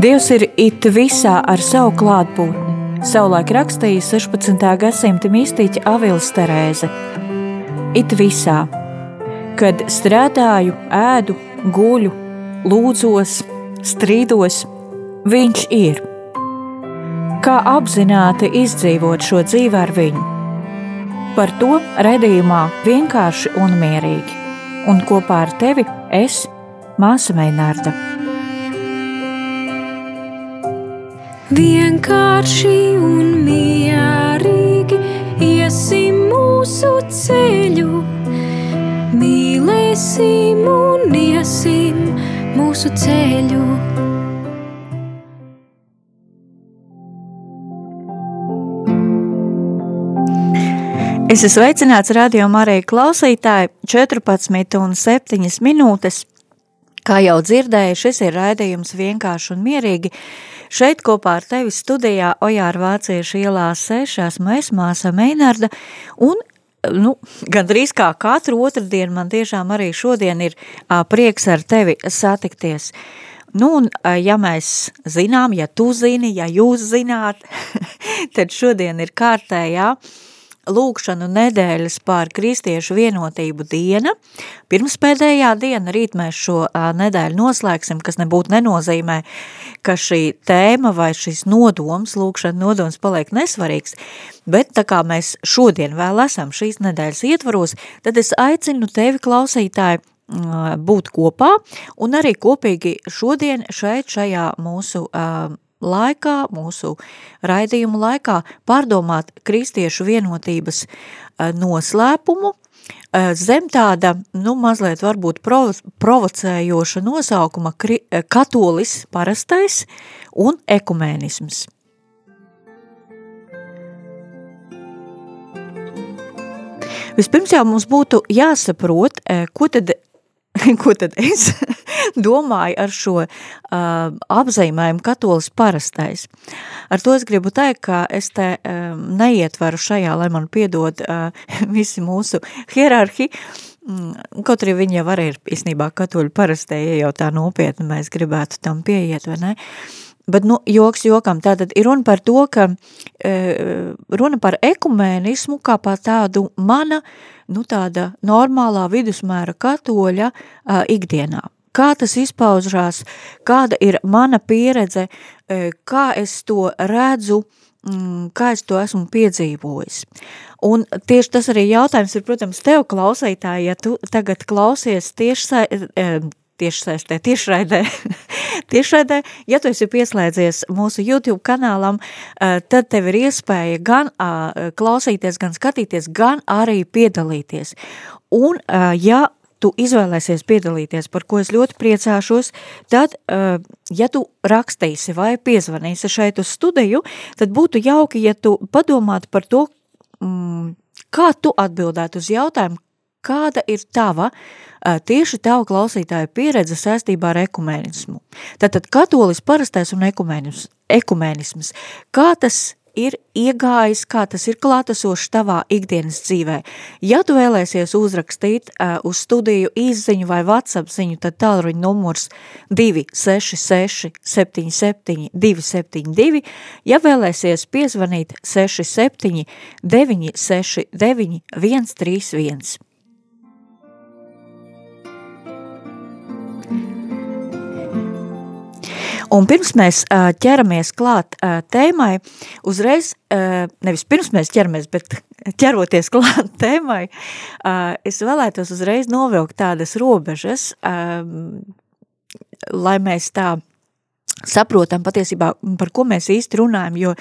Dievs ir it visā ar savu klātbūtni. Savulaik rakstīja 16. gadsimta mistiķa Avils Terēze. It visā, kad strādāju, ēdu, guļu, lūdzos, strīdos, viņš ir. Kā apzināti izdzīvot šo dzīvi ar viņu? Par to redzījumā vienkārši un mierīgi. Un kopā ar tevi es, Māsa Meinārda. Vienkārši un mierīgi iesim mūsu ceļu, mīlēsim un iesim mūsu ceļu. Es esmu sveicināts radio Marija klausītāji 14 un 7 minūtes. Kā jau dzirdēju, šis ir raidījums vienkārši un mierīgi. Šeit kopā ar tevi studijā Ojāra Vācieša ielā 6 esmu es, māsa Meinarda, un nu, gandrīz kā katru otrdienu man tiešām arī šodien ir a, prieks ar tevi satikties. Nu, un ja mēs zinām, ja tu zini, ja jūs zināt, tad šodien ir kārtējā, ja? Lūkšanu nedēļas pār kristiešu vienotību diena. Pirmspēdējā diena, rīt mēs šo nedēļu noslēgsim, kas nebūtu nenozīmē, ka šī tēma vai šis nodoms, lūkšana nodoms paliek nesvarīgs, bet tā kā mēs šodien vēl esam šīs nedēļas ietvaros, tad es aicinu tevi klausītāji būt kopā un arī kopīgi šodien šeit šajā mūsu uh, laikā, mūsu raidījumu laikā pārdomāt kristiešu vienotības eh, noslēpumu, eh, zem tāda, nu, mazliet varbūt provo provocējoša nosaukuma eh, katolis parastais un ekumēnisms. Vispirms jau mums būtu jāsaprot, ko tad ko tad es domāju ar šo uh, apzīmējumu katolis parastais? Ar to es gribu teikt, ka es te um, neietveru šajā, lai man piedod uh, visi mūsu hierarhi, mm, kaut arī viņi jau arī ir īstenībā katoļu parastie, ja jau tā nopietni mēs gribētu tam pieiet, vai ne? Bet, nu, joks jokam, tātad ir runa par to, ka e, runa par ekumēnismu kā par tādu mana, nu, tāda normālā vidusmēra katoļa uh, ikdienā. Kā tas izpaužās, kāda ir mana pieredze, uh, kā es to redzu, mm, kā es to esmu piedzīvojis. Un tieši tas arī jautājums ir, protams, tev klausītāji, ja tu tagad klausies tieši tiešsaistē, tiešraidē, tiešraidē, ja tu esi pieslēdzies mūsu YouTube kanālam, tad tev ir iespēja gan klausīties, gan skatīties, gan arī piedalīties. Un, ja tu izvēlēsies piedalīties, par ko es ļoti priecāšos, tad, ja tu rakstīsi vai piezvanīsi šeit uz studiju, tad būtu jauki, ja tu padomātu par to, mm, kā tu atbildētu uz jautājumu, kāda ir tava, tieši tava klausītāja pieredze saistībā ar ekumēnismu. Tātad katolis parastais un ekumēnisms, ekumēnisms. Kā tas ir iegājis, kā tas ir klātesošs tavā ikdienas dzīvē. Ja tu vēlēsies uzrakstīt uh, uz studiju īsziņu vai WhatsApp ziņu, tad tālruņa numurs 266 77 272, ja vēlēsies piezvanīt 67 969 131. Un pirms mēs ķeramies klāt tēmai, uzreiz, nevis pirms mēs ķeramies, bet ķeroties klāt tēmai, es vēlētos uzreiz novilkt tādas robežas, lai mēs tā saprotam patiesībā, par ko mēs īsti runājam, jo,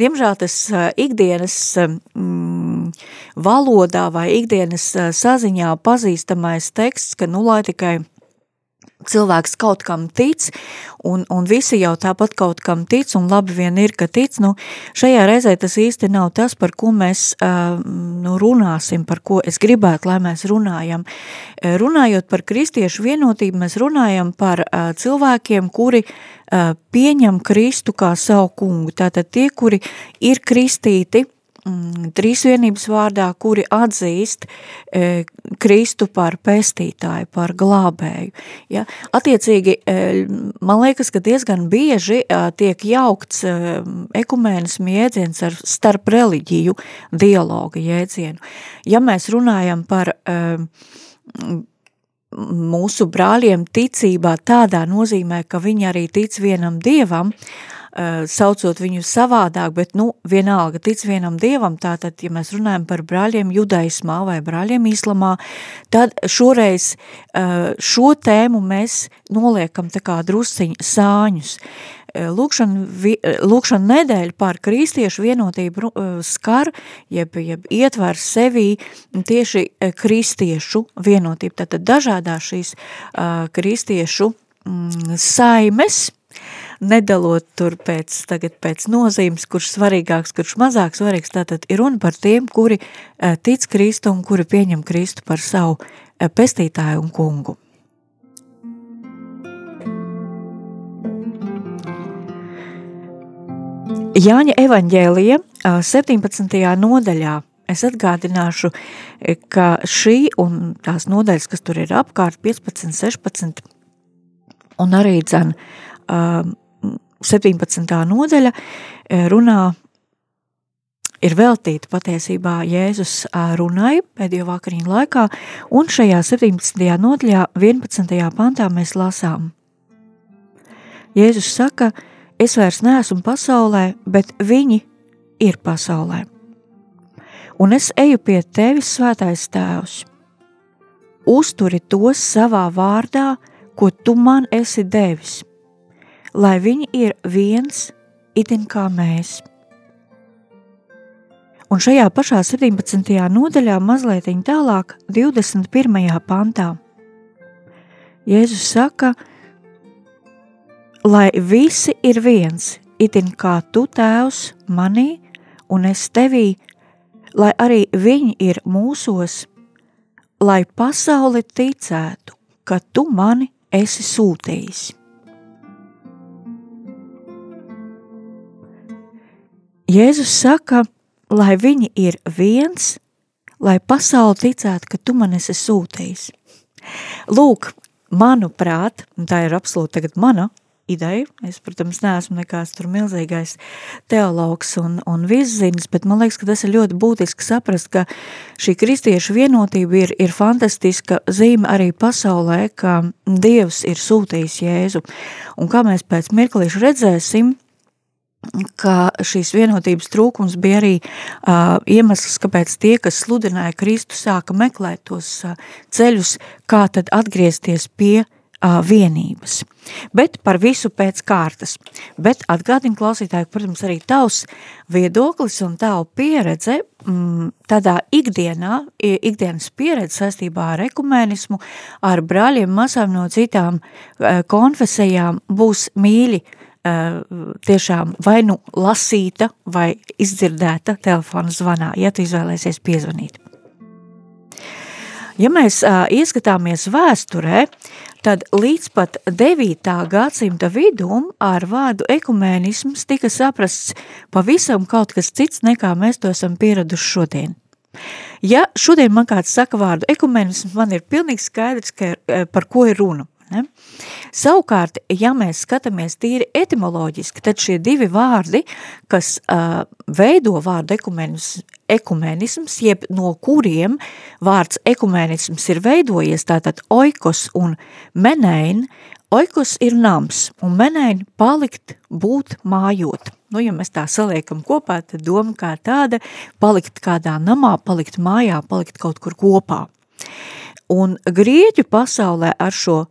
diemžēl, tas ikdienas mm, valodā vai ikdienas saziņā pazīstamais teksts, ka, nu, lai tikai cilvēks kaut kam tic, un, un visi jau tāpat kaut kam tic, un labi vien ir, ka tic, nu, šajā reizē tas īsti nav tas, par ko mēs uh, nu, runāsim, par ko es gribētu, lai mēs runājam. Runājot par kristiešu vienotību, mēs runājam par uh, cilvēkiem, kuri uh, pieņem Kristu kā savu kungu, tātad tie, kuri ir kristīti, trīsvienības vārdā, kuri atzīst e, Kristu par pestītāju, par glābēju. Ja? Attiecīgi, e, man liekas, ka diezgan bieži e, tiek jaukts e, ekumēnismu jēdziens ar starp reliģiju dialoga jēdzienu. Ja mēs runājam par e, mūsu brāļiem ticībā tādā nozīmē, ka viņi arī tic vienam dievam, uh, saucot viņu savādāk, bet, nu, vienalga tic vienam dievam, tātad, ja mēs runājam par brāļiem judaismā vai brāļiem islamā, tad šoreiz uh, šo tēmu mēs noliekam tā kā drusciņ sāņus. Lūkšana, lūkšana nedēļa par kristiešu vienotību skar, jeb, jeb ietver sevī tieši kristiešu vienotību. Tātad dažādā šīs kristiešu mm, saimes, nedalot tur pēc, tagad pēc nozīmes, kurš svarīgāks, kurš mazāk svarīgs, tātad ir runa par tiem, kuri eh, tic Kristu un kuri pieņem Kristu par savu eh, pestītāju un kungu. Jāņa evaņģēlija 17. nodaļā es atgādināšu, ka šī un tās nodaļas, kas tur ir apkārt 15, 16 un arī dzen 17. nodaļa e, runā, ir veltīta patiesībā Jēzus runai pēdējo vakariņu laikā, un šajā 17. nodaļā 11. pantā mēs lasām. Jēzus saka, es vairs neesmu pasaulē, bet viņi ir pasaulē. Un es eju pie tevis, svētais tēvs. Uzturi tos savā vārdā, ko tu man esi devis – lai viņi ir viens, itin kā mēs. Un šajā pašā 17. nodaļā mazliet tālāk, 21. pantā, Jēzus saka, lai visi ir viens, itin kā tu tēvs manī un es tevī, lai arī viņi ir mūsos, lai pasauli ticētu, ka tu mani esi sūtījis. Jēzus saka, lai viņi ir viens, lai pasauli ticētu, ka tu man esi sūtījis. Lūk, manuprāt, un tā ir absolūti tagad mana ideja, es, protams, neesmu nekāds tur milzīgais teologs un, un viszins, bet man liekas, ka tas ir ļoti būtiski saprast, ka šī kristiešu vienotība ir, ir fantastiska zīme arī pasaulē, ka Dievs ir sūtījis Jēzu. Un kā mēs pēc mirklīšu redzēsim, ka šīs vienotības trūkums bija arī uh, iemesls, kāpēc tie, kas sludināja Kristu, sāka meklēt tos uh, ceļus, kā tad atgriezties pie uh, vienības. Bet par visu pēc kārtas. Bet atgādina klausītāju, protams, arī tavs viedoklis un tavu pieredze mm, tādā ikdienā, ikdienas pieredze saistībā ar ekumēnismu, ar brāļiem, masām no citām konfesijām būs mīļi uh, tiešām vai nu lasīta vai izdzirdēta telefona zvanā, ja tu izvēlēsies piezvanīt. Ja mēs uh, ieskatāmies vēsturē, tad līdz pat 9. gadsimta vidum ar vārdu ekumēnisms tika saprasts pavisam kaut kas cits, nekā mēs to esam pieraduši šodien. Ja šodien man kāds saka vārdu ekumēnisms, man ir pilnīgi skaidrs, ka, par ko ir runa. Ne? Savukārt, ja mēs skatāmies tīri etimoloģiski, tad šie divi vārdi, kas uh, veido vārdu ekumenisms, ekumenisms, jeb no kuriem vārds ekumenisms ir veidojies, tātad oikos un menein, oikos ir nams, un menein palikt, būt, mājot. Nu, ja mēs tā saliekam kopā, tad doma kā tāda, palikt kādā namā, palikt mājā, palikt kaut kur kopā. Un grieķu pasaulē ar šo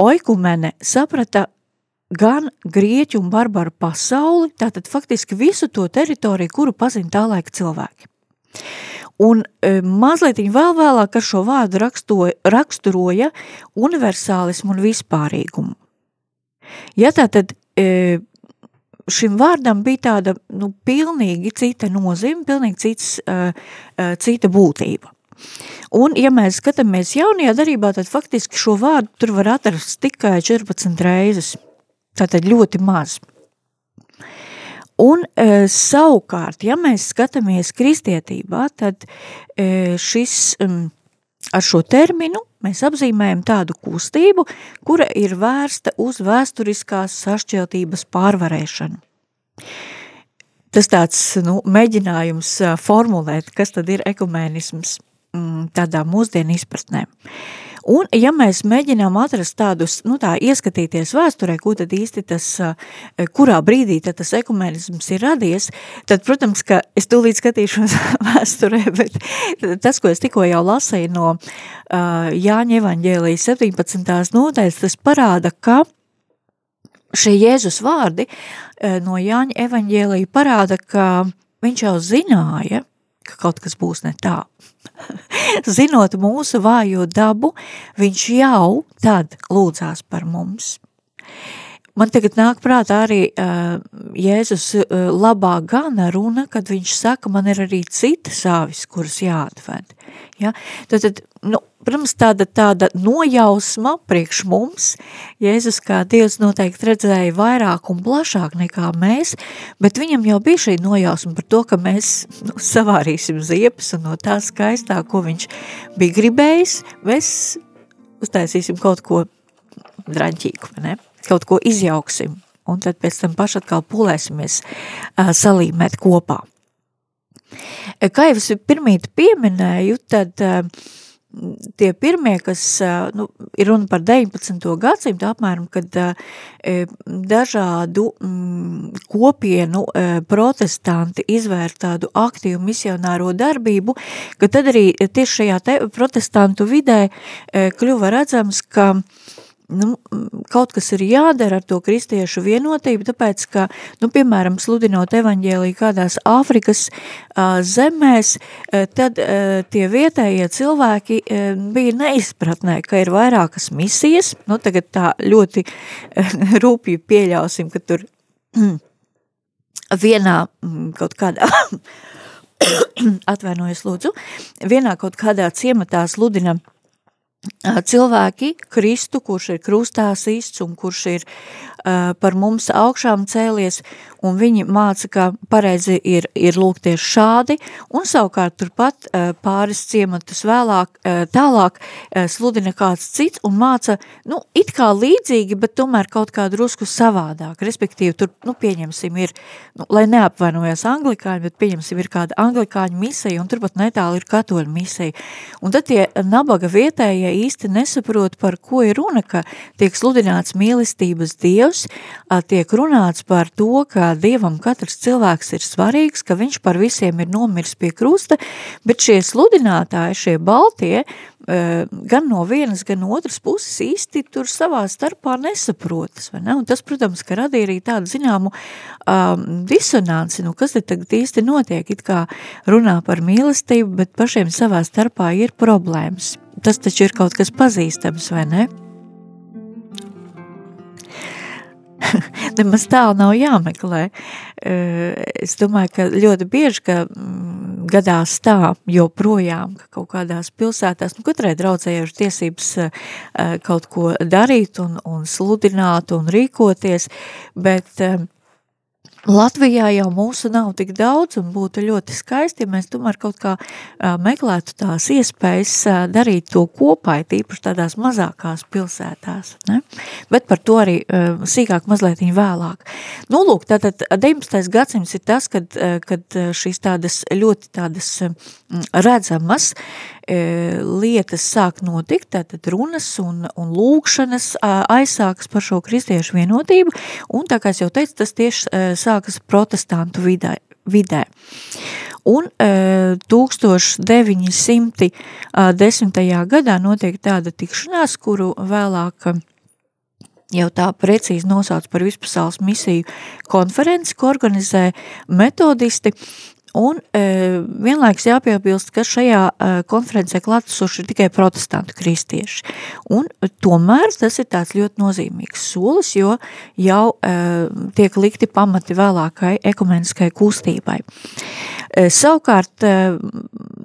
oikumene saprata gan grieķu un barbaru pasauli, tātad faktiski visu to teritoriju, kuru pazina tā laika cilvēki. Un e, mazliet vēl vēlāk ar šo vārdu rakstoja, raksturoja universālismu un vispārīgumu. Ja tātad e, šim vārdam bija tāda nu, pilnīgi cita nozīme, pilnīgi cits, e, cita būtība. Un, ja mēs skatāmies jaunajā darībā, tad faktiski šo vārdu tur var atrast tikai 14 reizes. Tātad ļoti maz. Un e, savukārt, ja mēs skatāmies kristietībā, tad e, šis um, ar šo terminu mēs apzīmējam tādu kustību, kura ir vērsta uz vēsturiskās sašķeltības pārvarēšanu. Tas tāds nu, mēģinājums formulēt, kas tad ir ekumēnisms tādā mūsdienu izpratnē. Un, ja mēs mēģinām atrast tādus, nu tā, ieskatīties vēsturē, ko tad īsti tas, kurā brīdī tad tas ekumenisms ir radies, tad, protams, ka es tūlīt skatīšos vēsturē, bet tas, ko es tikko jau lasīju no uh, Jāņa evaņģēlijas 17. nodaļas, tas parāda, ka šie Jēzus vārdi uh, no Jāņa evaņģēlija parāda, ka viņš jau zināja, ka kaut kas būs ne tā. Zinot mūsu vājo dabu, viņš jau tad lūdzās par mums. Man tagad nāk prātā arī uh, Jēzus uh, labā gana runa, kad viņš saka, man ir arī citas āvis, kuras jāatved. Ja? Tad, tad nu, protams, tāda, tāda nojausma priekš mums, Jēzus kā Dievs noteikti redzēja vairāk un plašāk nekā mēs, bet viņam jau bija šī nojausma par to, ka mēs nu, savārīsim ziepes un no tā skaistā, ko viņš bija gribējis, mēs uztaisīsim kaut ko draņķīgu, ne? Kaut ko izjauksim, un tad pēc tam paši atkal pulēsimies uh, salīmēt kopā. Kā jau es pirmīt pieminēju, tad uh, tie pirmie, kas nu, ir runa par 19. gadsimtu apmēram, kad dažādu mm, kopienu protestanti izvērt tādu aktīvu misionāro darbību, ka tad arī tieši šajā te protestantu vidē kļuva redzams, ka nu, kaut kas ir jādara ar to kristiešu vienotību, tāpēc, ka, nu, piemēram, sludinot evaņģēliju kādās Āfrikas uh, zemēs, uh, tad uh, tie vietējie cilvēki uh, bija neizpratnē, ka ir vairākas misijas, nu, tagad tā ļoti uh, rūpīgi pieļausim, ka tur mm, vienā mm, kaut kādā atvainojas lūdzu, vienā kaut kādā ciematā sludina cilvēki Kristu, kurš ir krustā sists un kurš ir par mums augšām cēlies, un viņi māca, ka pareizi ir, ir lūgties šādi, un savukārt turpat pāris ciematus vēlāk, tālāk sludina kāds cits un māca, nu, it kā līdzīgi, bet tomēr kaut kā drusku savādāk, respektīvi, tur, nu, pieņemsim, ir, nu, lai neapvainojas anglikāņi, bet pieņemsim, ir kāda anglikāņu misija, un turpat netāli ir katoļu misija, un tad tie nabaga vietējie īsti nesaprot, par ko ir runa, ka tiek sludināts mīlestības dievs, tiek runāts par to, ka ka Dievam katrs cilvēks ir svarīgs, ka viņš par visiem ir nomirs pie krusta, bet šie sludinātāji, šie baltie, e, gan no vienas, gan no otras puses īsti tur savā starpā nesaprotas, vai ne? Un tas, protams, ka radīja arī tādu zināmu um, disonanci, nu kas te tagad īsti notiek, it kā runā par mīlestību, bet pašiem savā starpā ir problēmas. Tas taču ir kaut kas pazīstams, vai ne? nemaz tālu nav jāmeklē. Es domāju, ka ļoti bieži, ka mm, gadās tā joprojām, ka kaut kādās pilsētās, nu katrai draudzējuši tiesības kaut ko darīt un, un sludināt un rīkoties, bet Latvijā jau mūsu nav tik daudz un būtu ļoti skaisti, ja mēs tomēr kaut kā meklētu tās iespējas darīt to kopā, tīpaši tādās mazākās pilsētās. Ne? Bet par to arī sīkāk mazliet vēlāk. Nu, lūk, tātad 19. gadsimts ir tas, kad, kad šīs tādas ļoti tādas redzamas lietas sāk notikt, tātad runas un, un lūkšanas aizsākas par šo kristiešu vienotību, un tā kā es jau teicu, tas tieši sākas protestantu vidē. vidē. Un 1910. gadā notiek tāda tikšanās, kuru vēlāk jau tā precīzi nosauc par vispasaules misiju konferenci, ko organizē metodisti, Un e, vienlaiks jāpiebilst, ka šajā e, konferencē klātesoši ir tikai protestantu kristieši. Un tomēr tas ir tāds ļoti nozīmīgs solis, jo jau e, tiek likti pamati vēlākai ekumeniskai kustībai. E, savukārt, e,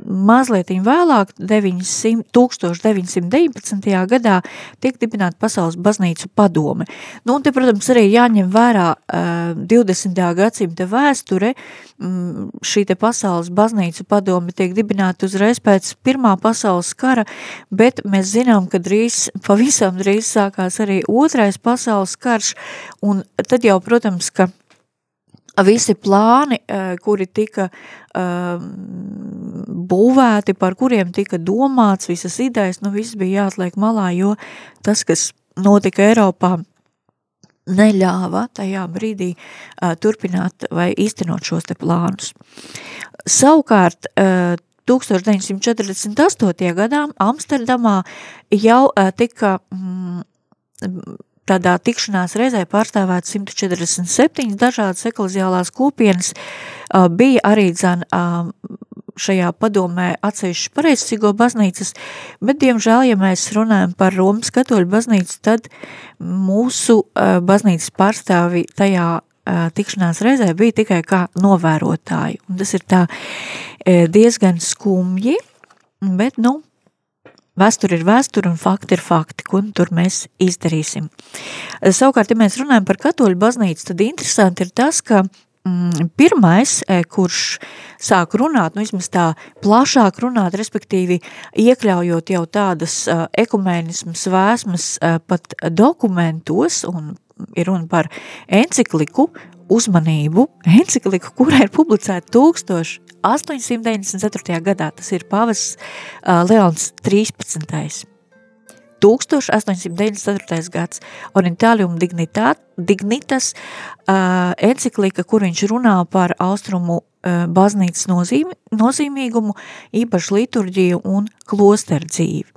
mazliet vēlāk, 900, 1919. gadā, tiek dibināta Pasaules baznīcu padome. Nu, un te, protams, arī jāņem vērā uh, 20. gadsimta vēsture, um, šī te Pasaules baznīcu padome tiek dibināta uzreiz pēc Pirmā pasaules kara, bet mēs zinām, ka drīz, pavisam drīz sākās arī Otrais pasaules karš, un tad jau, protams, ka visi plāni, eh, kuri tika um, būvēti, par kuriem tika domāts, visas idejas, nu viss bija jāatliek malā, jo tas, kas notika Eiropā, neļāva tajā brīdī uh, turpināt vai īstenot šos te plānus. Savukārt, uh, 1948. gadā Amsterdamā jau uh, tika mm, tādā tikšanās reizē pārstāvēt 147 dažādas ekleziālās kopienas, bija arī dzan šajā padomē atsevišķi pareizsīgo baznīcas, bet, diemžēl, ja mēs runājam par Romas katoļu baznīcu, tad mūsu baznīcas pārstāvi tajā tikšanās reizē bija tikai kā novērotāji. Un tas ir tā diezgan skumji, bet, nu, Vēsture ir vēsture un fakti ir fakti, ko tur mēs izdarīsim. Savukārt, ja mēs runājam par katoļu baznīcu, tad interesanti ir tas, ka mm, pirmais, e, kurš sāk runāt, nu vismaz tā plašāk runāt, respektīvi iekļaujot jau tādas uh, ekumēnismas vēsmas uh, pat dokumentos, un ir runa par encikliku, uzmanību, encikliku, kurā ir publicēta 1894. gadā, tas ir pavas uh, Leons 13. 1894. gads Orientālium dignitat, dignitas uh, enciklika, kur viņš runā par austrumu uh, baznīcas nozīmi, nozīmīgumu, īpaši liturģiju un klosteru dzīvi.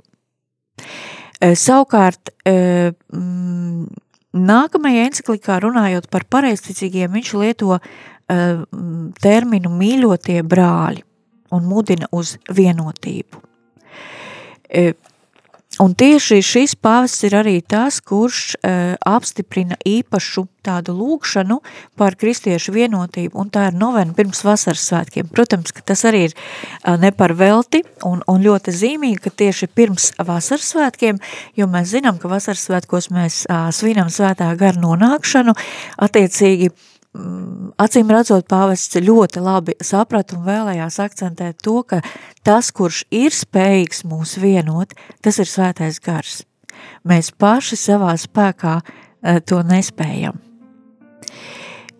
Uh, savukārt, uh, mm, Nākamajā enciklikā runājot par pareizticīgiem, viņš lieto terminu mīļotie brāļi un mudina uz vienotību. Uh, Un tieši šis pāvests ir arī tas, kurš uh, apstiprina īpašu tādu lūkšanu par kristiešu vienotību, un tā ir novena pirms vasaras svētkiem. Protams, ka tas arī ir ne par velti un, un ļoti zīmīgi, ka tieši pirms vasaras svētkiem, jo mēs zinām, ka vasaras svētkos mēs uh, svinam svētā gara nonākšanu, attiecīgi acīm redzot, pāvests ļoti labi saprata un vēlējās akcentēt to, ka tas, kurš ir spējīgs mūs vienot, tas ir svētais gars. Mēs paši savā spēkā eh, to nespējam.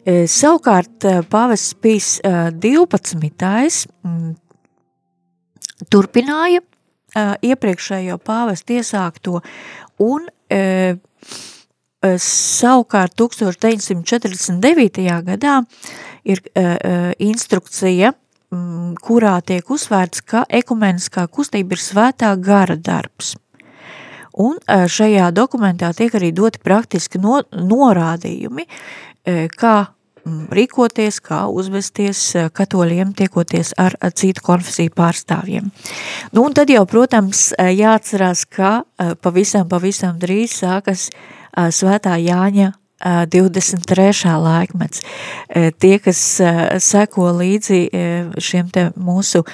Eh, savukārt eh, pāvests Pīs 12. Mm, turpināja iepriekšējo pāvestu iesākto un savukārt 1949. gadā ir uh, instrukcija, um, kurā tiek uzsvērts, ka ekumeniskā kustība ir svētā gara darbs. Un šajā dokumentā tiek arī doti praktiski no, norādījumi, kā um, rīkoties, kā uzvesties katoļiem, tiekoties ar citu konfesiju pārstāvjiem. Nu, un tad jau, protams, jāatcerās, ka pavisam, pavisam drīz sākas uh, Svētā Jāņa 23. laikmets. Tie, kas seko līdzi šiem te mūsu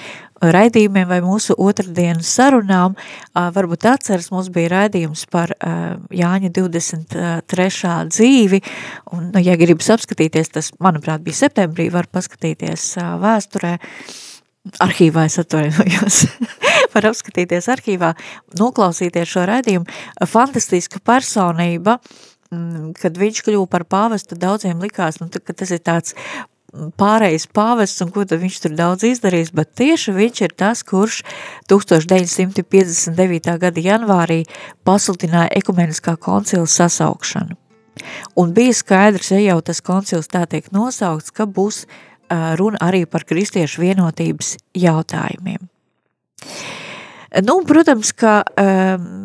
raidījumiem vai mūsu otrdienas sarunām, varbūt atceras, mums bija raidījums par Jāņa 23. dzīvi, un, nu, ja gribas apskatīties, tas, manuprāt, bija septembrī, var paskatīties vēsturē, arhīvā es atvainojos, var apskatīties arhīvā, noklausīties šo redzījumu, fantastiska personība, mm, kad viņš kļuva par pāvestu, daudziem likās, nu, ka tas ir tāds pārējais pāvests un ko tad viņš tur daudz izdarījis, bet tieši viņš ir tas, kurš 1959. gada janvārī pasludināja ekumeniskā koncila sasaukšanu. Un bija skaidrs, ja jau tas koncils tā tiek nosaukts, ka būs uh, runa arī par kristiešu vienotības jautājumiem. Nu, protams, ka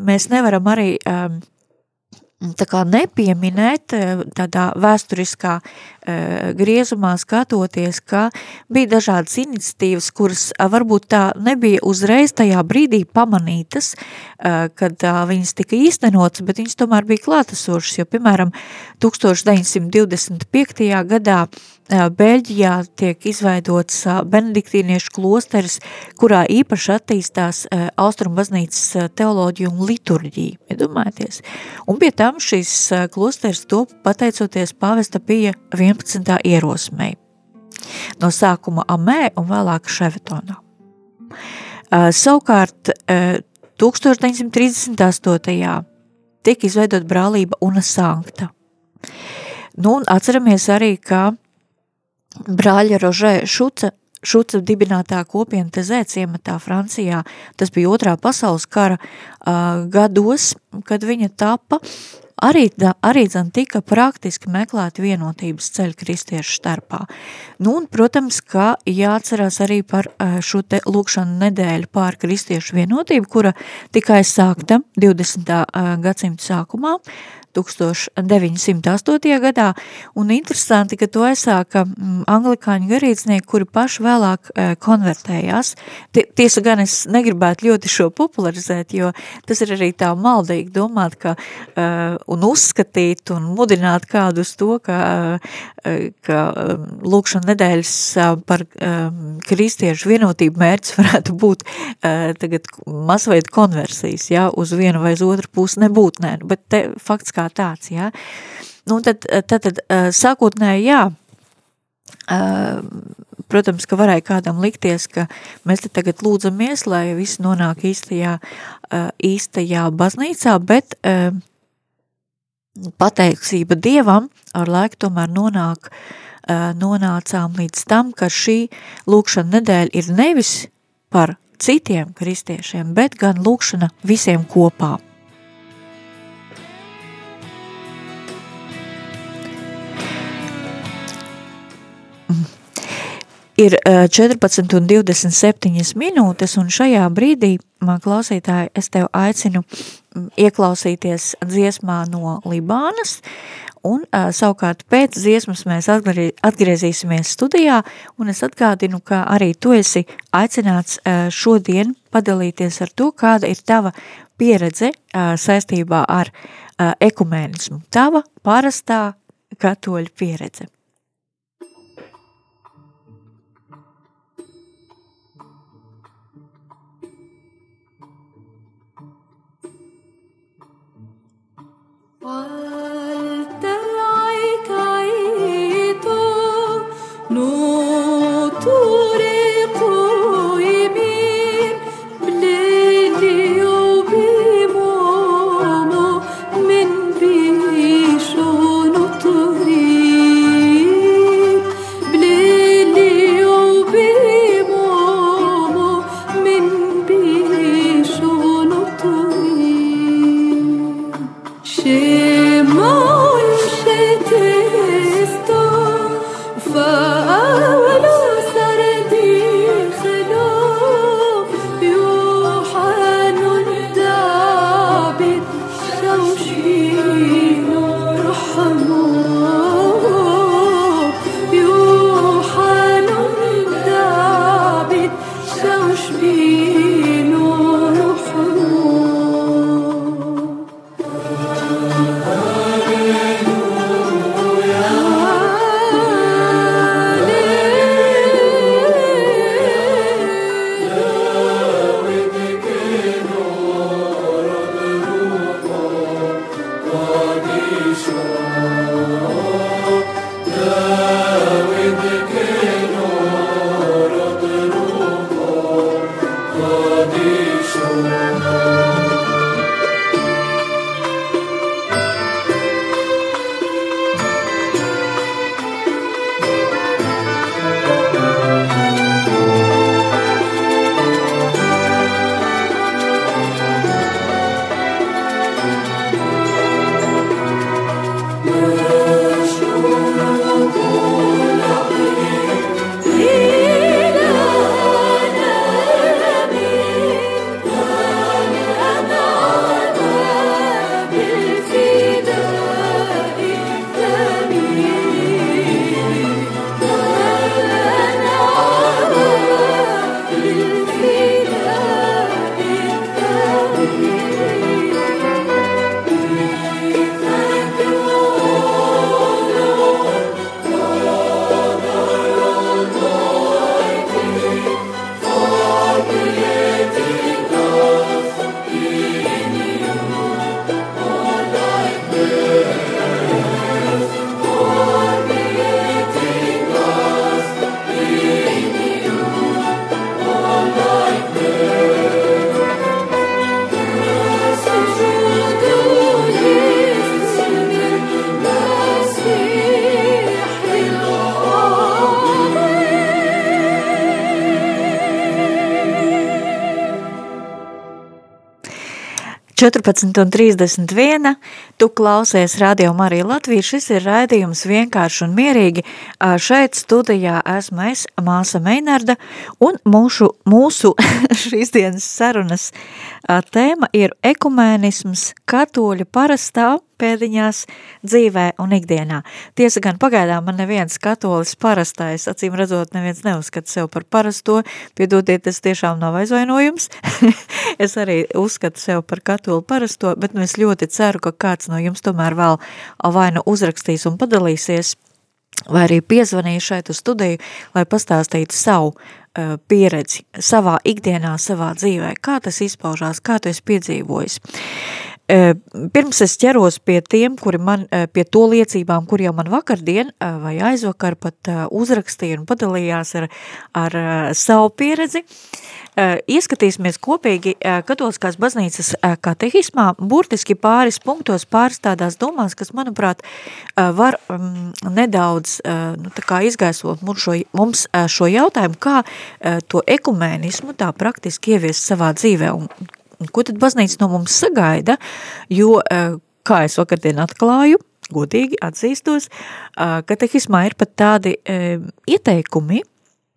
mēs nevaram arī tā kā nepieminēt tādā vēsturiskā griezumā skatoties, ka bija dažādas iniciatīvas, kuras varbūt tā nebija uzreiz tajā brīdī pamanītas, kad viņas tika īstenotas, bet viņas tomēr bija klātesošas, jo, piemēram, 1925. gadā Beļģijā tiek izveidots benediktīniešu klosteris, kurā īpaši attīstās Austrum baznīcas teoloģija un liturģija, iedomājieties. Un pie tam šis klosteris top pateicoties pāvesta pie 11. ierosmei. No sākuma Amē un vēlāk Ševetonā. Savukārt 1938. tika izveidot brālība Una Sankta. Nu, un atceramies arī, ka brāļa Rožē Šuca, Šuca dibinātā kopiena Tezē ciematā Francijā, tas bija otrā pasaules kara uh, gados, kad viņa tapa, arī, arī zan tika praktiski meklēt vienotības ceļu kristiešu starpā. Nu, un, protams, ka jāatcerās arī par šo te lūkšanu nedēļu pār kristiešu vienotību, kura tika aizsākta 20. gadsimta sākumā, 1908. gadā, un interesanti, ka to aizsāka mm, anglikāņu garīdznieki, kuri paši vēlāk e, konvertējās. Tiesa gan es negribētu ļoti šo popularizēt, jo tas ir arī tā maldīgi domāt, ka e, un uzskatīt un mudināt kādu uz to, ka, e, ka lūkšana nedēļas par kristiešu vienotību mērķis varētu būt tagad masveida konversijas, ja, uz vienu vai uz otru pusi nebūt, nē, bet te fakts kā tāds, jā. Nu, tad, tad, tad sākotnēji, jā, protams, ka varēja kādam likties, ka mēs te tagad lūdzamies, lai viss nonāk īstajā, īstajā baznīcā, bet pateicība Dievam ar laiku tomēr nonāk, nonācām līdz tam, ka šī lūkšana nedēļa ir nevis par citiem kristiešiem, bet gan lūkšana visiem kopā. Ir 14 un 27 minūtes, un šajā brīdī, man klausītāji, es tev aicinu ieklausīties dziesmā no Libānas, un savukārt pēc dziesmas mēs atgriezīsimies studijā, un es atgādinu, ka arī tu esi aicināts šodien padalīties ar to, kāda ir tava pieredze saistībā ar ekumēnismu, tava parastā katoļu pieredze. 14.31. Tu klausies Radio Marija Latvija. Šis ir raidījums vienkārši un mierīgi. Šeit studijā esmu es, māsa Meinarda, un mūsu, mūsu šīs dienas sarunas tēma ir ekumēnisms katoļu parastā pēdiņās dzīvē un ikdienā. Tiesa gan pagaidām man neviens katolis parastais, acīm redzot, neviens neuzskata sev par parasto, piedodiet, tas tiešām nav aizvainojums. es arī uzskatu sev par katoli parasto, bet nu es ļoti ceru, ka kāds no jums tomēr vēl vai nu uzrakstīs un padalīsies, vai arī piezvanīja šeit uz studiju, lai pastāstītu savu uh, pieredzi savā ikdienā, savā dzīvē, kā tas izpaužās, kā tu esi piedzīvojis. Pirms es ķeros pie tiem, kuri man, pie to liecībām, kur jau man vakardien vai aizvakar pat uzrakstīja un padalījās ar, ar savu pieredzi, ieskatīsimies kopīgi katoliskās baznīcas katehismā, burtiski pāris punktos, pāris tādās domās, kas, manuprāt, var nedaudz nu, tā kā izgaisot mums šo, jautājumu, kā to ekumēnismu tā praktiski ieviest savā dzīvē. Un ko tad baznīca no mums sagaida, jo, eh, kā es vakardien atklāju, godīgi atzīstos, eh, katehismā ir pat tādi eh, ieteikumi,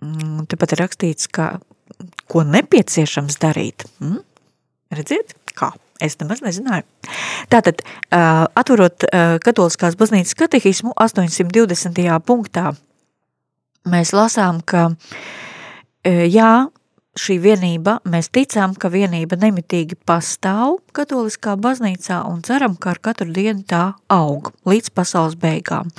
mm, te pat ir rakstīts, ka, ko nepieciešams darīt. Mm? Redziet, kā? Es nemaz nezināju. Tātad, atverot katoliskās baznīcas katehismu 820. punktā, mēs lasām, ka jā, šī vienība, mēs ticam, ka vienība nemitīgi pastāv katoliskā baznīcā un ceram, ka ar katru dienu tā aug līdz pasaules beigām.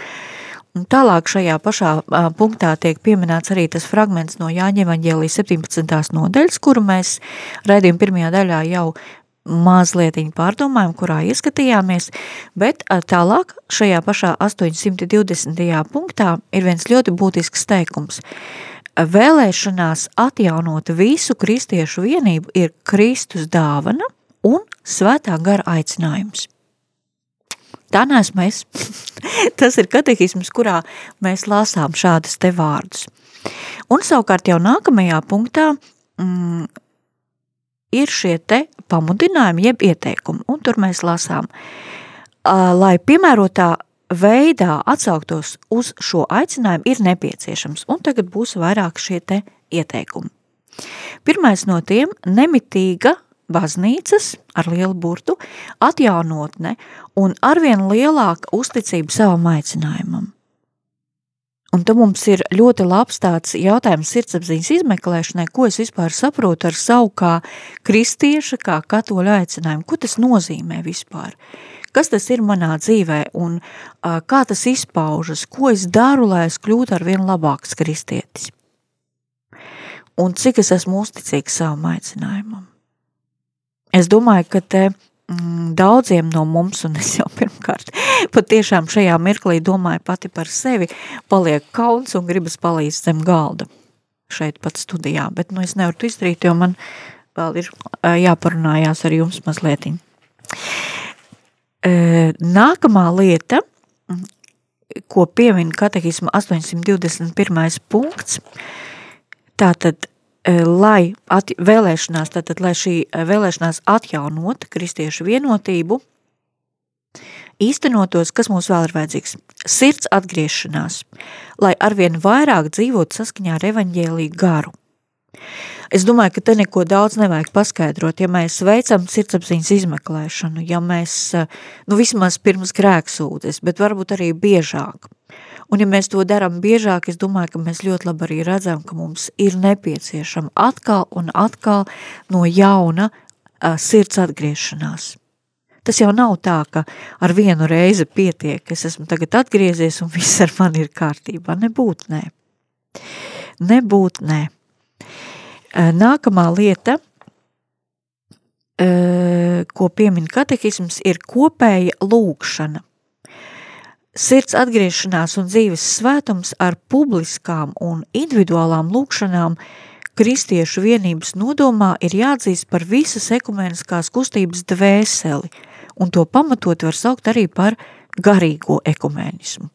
Un tālāk šajā pašā punktā tiek pieminēts arī tas fragments no Jāņa evaņģēlijas 17. nodaļas, kuru mēs raidījuma pirmajā daļā jau mazliet pārdomājam, kurā ieskatījāmies, bet tālāk šajā pašā 820. punktā ir viens ļoti būtisks teikums – vēlēšanās atjaunot visu kristiešu vienību ir Kristus dāvana un svētā gara aicinājums. Tā neesmu es. Tas ir katehisms, kurā mēs lasām šādas te vārdus. Un savukārt jau nākamajā punktā mm, ir šie te pamudinājumi jeb ieteikumi, un tur mēs lasām, lai piemērotā veidā atsauktos uz šo aicinājumu ir nepieciešams, un tagad būs vairāk šie te ieteikumi. Pirmais no tiem – nemitīga baznīcas ar lielu burtu, atjaunotne un arvien lielāka uzticība savam aicinājumam. Un tam mums ir ļoti labs tāds jautājums sirdsapziņas izmeklēšanai, ko es vispār saprotu ar savu kā kristieša, kā katoļa aicinājumu. Ko tas nozīmē vispār? Kas tas ir manā dzīvē un uh, kā tas izpaužas? Ko es daru, lai es kļūtu ar vien labāks kristietis? Un cik es esmu uzticīgs savam aicinājumam? Es domāju, ka te Mm, daudziem no mums, un es jau pirmkārt patiešām šajā mirklī domāju pati par sevi, paliek kauns un gribas palīdz zem galda šeit pat studijā, bet nu es nevaru to izdarīt, jo man vēl ir jāparunājās ar jums mazlietiņ. Nākamā lieta, ko piemina katehisma 821. punkts, tātad lai at, vēlēšanās, tātad, lai šī vēlēšanās atjaunot kristiešu vienotību, īstenotos, kas mums vēl ir vajadzīgs. Sirds atgriešanās, lai arvien vairāk dzīvot saskaņā ar evaņģēlīgu garu. Es domāju, ka te neko daudz nevajag paskaidrot, ja mēs veicam sirdsapziņas izmeklēšanu, ja mēs, eh, nu vismaz pirms grēksūdes, bet varbūt arī biežāk. Un ja mēs to darām biežāk, es domāju, ka mēs ļoti labi arī redzam, ka mums ir nepieciešama atkal un atkal no jauna uh, sirds atgriešanās. Tas jau nav tā, ka ar vienu reizi pietiek, es esmu tagad atgriezies un viss ar mani ir kārtībā. Nebūt nē. Nebūt nē. Nākamā lieta, ko piemin katehisms, ir kopēja lūkšana – Sirds atgriešanās un dzīves svētums ar publiskām un individuālām lūkšanām kristiešu vienības nodomā ir jāatzīst par visas ekumeniskās kustības dvēseli, un to pamatot var saukt arī par garīgo ekumenismu.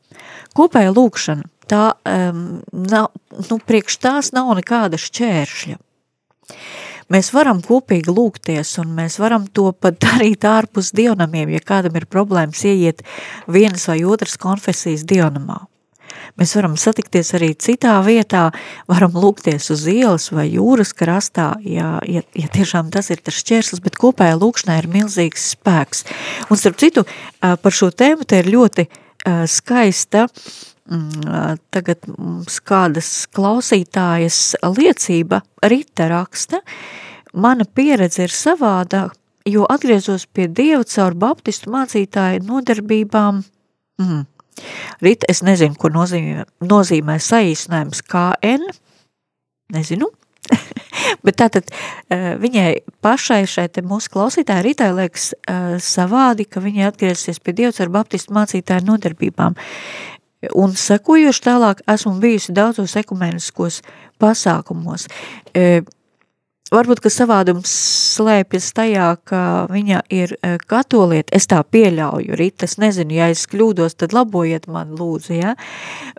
Kopēja lūkšana, tā um, nav, nu, priekš tās nav nekāda šķēršļa. Mēs varam kopīgi lūgties, un mēs varam to pat darīt ārpus dievnamiem, ja kādam ir problēmas ieiet vienas vai otras konfesijas dievnamā. Mēs varam satikties arī citā vietā, varam lūgties uz ielas vai jūras krastā, ja, ja, ja tiešām tas ir tas šķērslis, bet kopējā lūkšanā ir milzīgs spēks. Un starp citu, par šo tēmu te ir ļoti skaista mm, tagad mums kādas klausītājas liecība Rita raksta, mana pieredze ir savādā, jo atgriezos pie Dieva caur baptistu mācītāju nodarbībām. Mm. Rita, es nezinu, ko nozīmē, nozīmē saīsinājums KN, nezinu, bet tātad viņai pašai šai te mūsu klausītāji Ritai liekas savādi, ka viņai atgriezies pie Dievs ar baptistu mācītāju nodarbībām. Un sekojoši tālāk esmu bijusi daudzos ekumeniskos pasākumos. E, varbūt, ka savādums slēpjas tajā, ka viņa ir e, katolieta, es tā pieļauju, Rita, es nezinu, ja es kļūdos, tad labojiet man lūdzu, ja?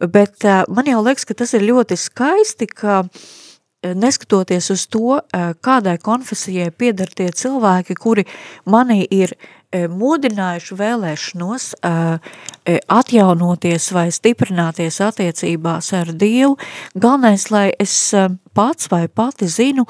bet e, man jau liekas, ka tas ir ļoti skaisti, ka e, neskatoties uz to, kādai konfesijai piedar tie cilvēki, kuri manī ir modinājuši vēlēšanos atjaunoties vai stiprināties attiecībās ar Dievu, galvenais, lai es pats vai pati zinu,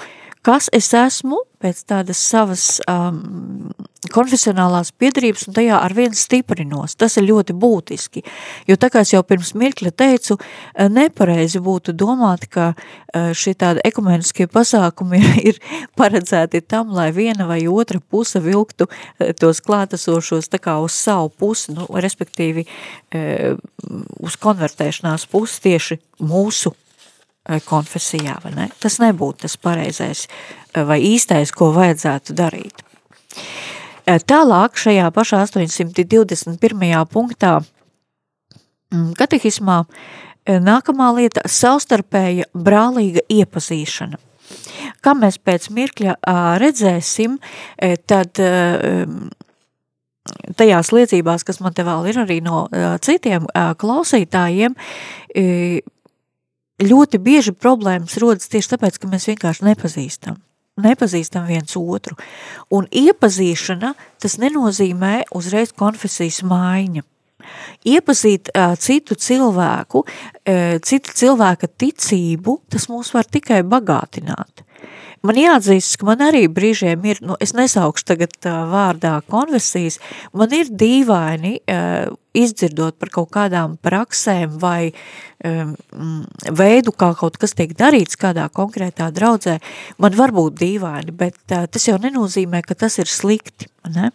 kas es esmu pēc tādas savas um, konfesionālās piedarības un tajā ar vien stiprinos. Tas ir ļoti būtiski, jo tā kā es jau pirms mirkļa teicu, eh, nepareizi būtu domāt, ka eh, šie tādi ekumeniskie pasākumi ir, ir paredzēti tam, lai viena vai otra puse vilktu eh, tos klātesošos tā kā uz savu pusi, nu, respektīvi uz konvertēšanās pusi tieši mūsu konfesijā, vai ne? Tas nebūtu tas pareizais vai īstais, ko vajadzētu darīt. Tālāk šajā pašā 821. punktā mm, katehismā nākamā lieta – savstarpēja brālīga iepazīšana. Kā mēs pēc mirkļa redzēsim, tad tajās liecībās, kas man te vēl ir arī no citiem klausītājiem, ļoti bieži problēmas rodas tieši tāpēc, ka mēs vienkārši nepazīstam. Nepazīstam viens otru. Un iepazīšana, tas nenozīmē uzreiz konfesijas maiņa. Iepazīt uh, citu cilvēku, uh, citu cilvēka ticību, tas mūs var tikai bagātināt. Man jāatzīst, ka man arī brīžiem ir, nu, es nesaukšu tagad uh, vārdā konversijas, man ir dīvaini uh, izdzirdot par kaut kādām praksēm vai um, veidu, kā kaut kas tiek darīts kādā konkrētā draudzē, man var būt dīvaini, bet uh, tas jau nenozīmē, ka tas ir slikti, ne?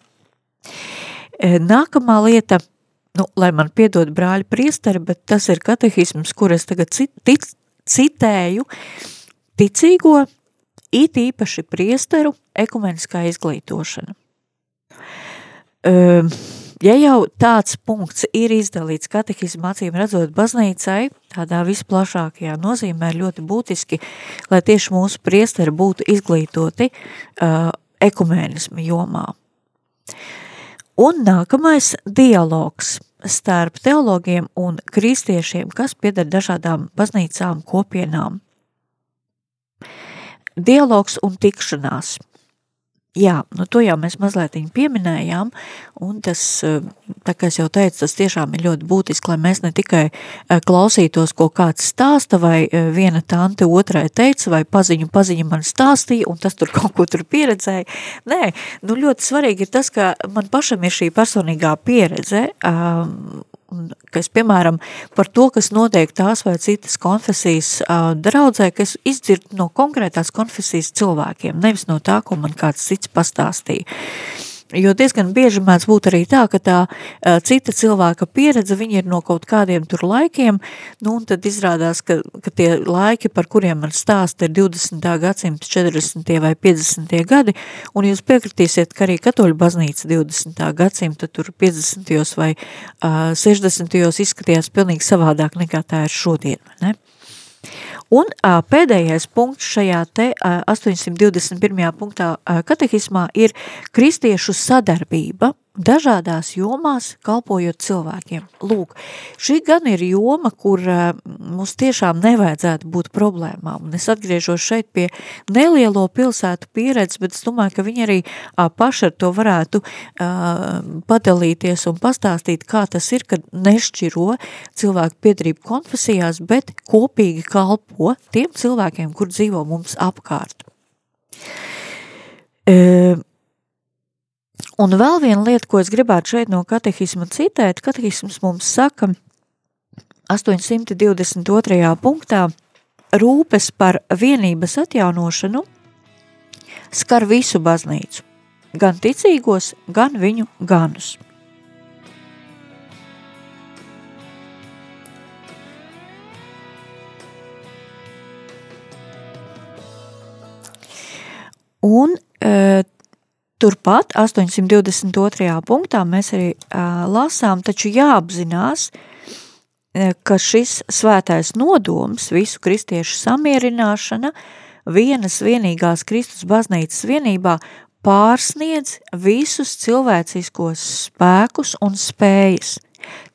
Nākamā lieta, nu, lai man piedod brāļi priesteri, bet tas ir katehisms, kur es tagad cit, citēju, ticīgo it īpaši priesteru ekumeniskā izglītošana. Um, ja jau tāds punkts ir izdalīts katehismu acīm redzot baznīcai, tādā visplašākajā nozīmē ļoti būtiski, lai tieši mūsu priesteri būtu izglītoti uh, ekumenismu jomā. Un nākamais dialogs starp teologiem un kristiešiem, kas pieder dažādām baznīcām kopienām dialogs un tikšanās. Jā, nu to jau mēs mazliet pieminējām, un tas, eh, tā kā es jau teicu, tas tiešām ir ļoti būtiski, lai mēs ne tikai eh, klausītos, ko kāds stāsta, vai eh, viena tante otrai teica, vai paziņu paziņu man stāstīja, un tas tur kaut ko tur pieredzēja. Nē, nu ļoti svarīgi ir tas, ka man pašam ir šī personīgā pieredze, um, Un, ka es, piemēram, par to, kas notiek tās vai citas konfesijas uh, draudzē, ka es izdzirdu no konkrētās konfesijas cilvēkiem, nevis no tā, ko man kāds cits pastāstīja. Jo diezgan bieži mēdz būt arī tā, ka tā uh, cita cilvēka pieredze, viņa ir no kaut kādiem tur laikiem, nu un tad izrādās, ka, ka tie laiki, par kuriem man stāsta, ir 20. gadsimta 40. vai 50. gadi, un jūs piekritīsiet, ka arī katoļu baznīca 20. gadsimta tur 50. vai uh, 60. izskatījās pilnīgi savādāk nekā tā ir šodien, ne? Un a, pēdējais punkts šajā te a, 821. punktā a, katehismā ir kristiešu sadarbība dažādās jomās kalpojot cilvēkiem. Lūk, šī gan ir joma, kur uh, mums tiešām nevajadzētu būt problēmām. Un es atgriežos šeit pie nelielo pilsētu pieredzes, bet es domāju, ka viņi arī paši ar to varētu uh, padalīties un pastāstīt, kā tas ir, kad nešķiro cilvēku piedarību konfesijās, bet kopīgi kalpo tiem cilvēkiem, kur dzīvo mums apkārt. Uh, Un vēl viena lieta, ko es gribētu šeit no katehisma citēt, katehisms mums saka 822. punktā, rūpes par vienības atjaunošanu skar visu baznīcu, gan ticīgos, gan viņu ganus. Un e, Turpat 822. punktā mēs arī uh, lasām, taču jāapzinās, ka šis svētais nodoms, visu kristiešu samierināšana, vienas vienīgās Kristus baznīcas vienībā pārsniedz visus cilvēciskos spēkus un spējas.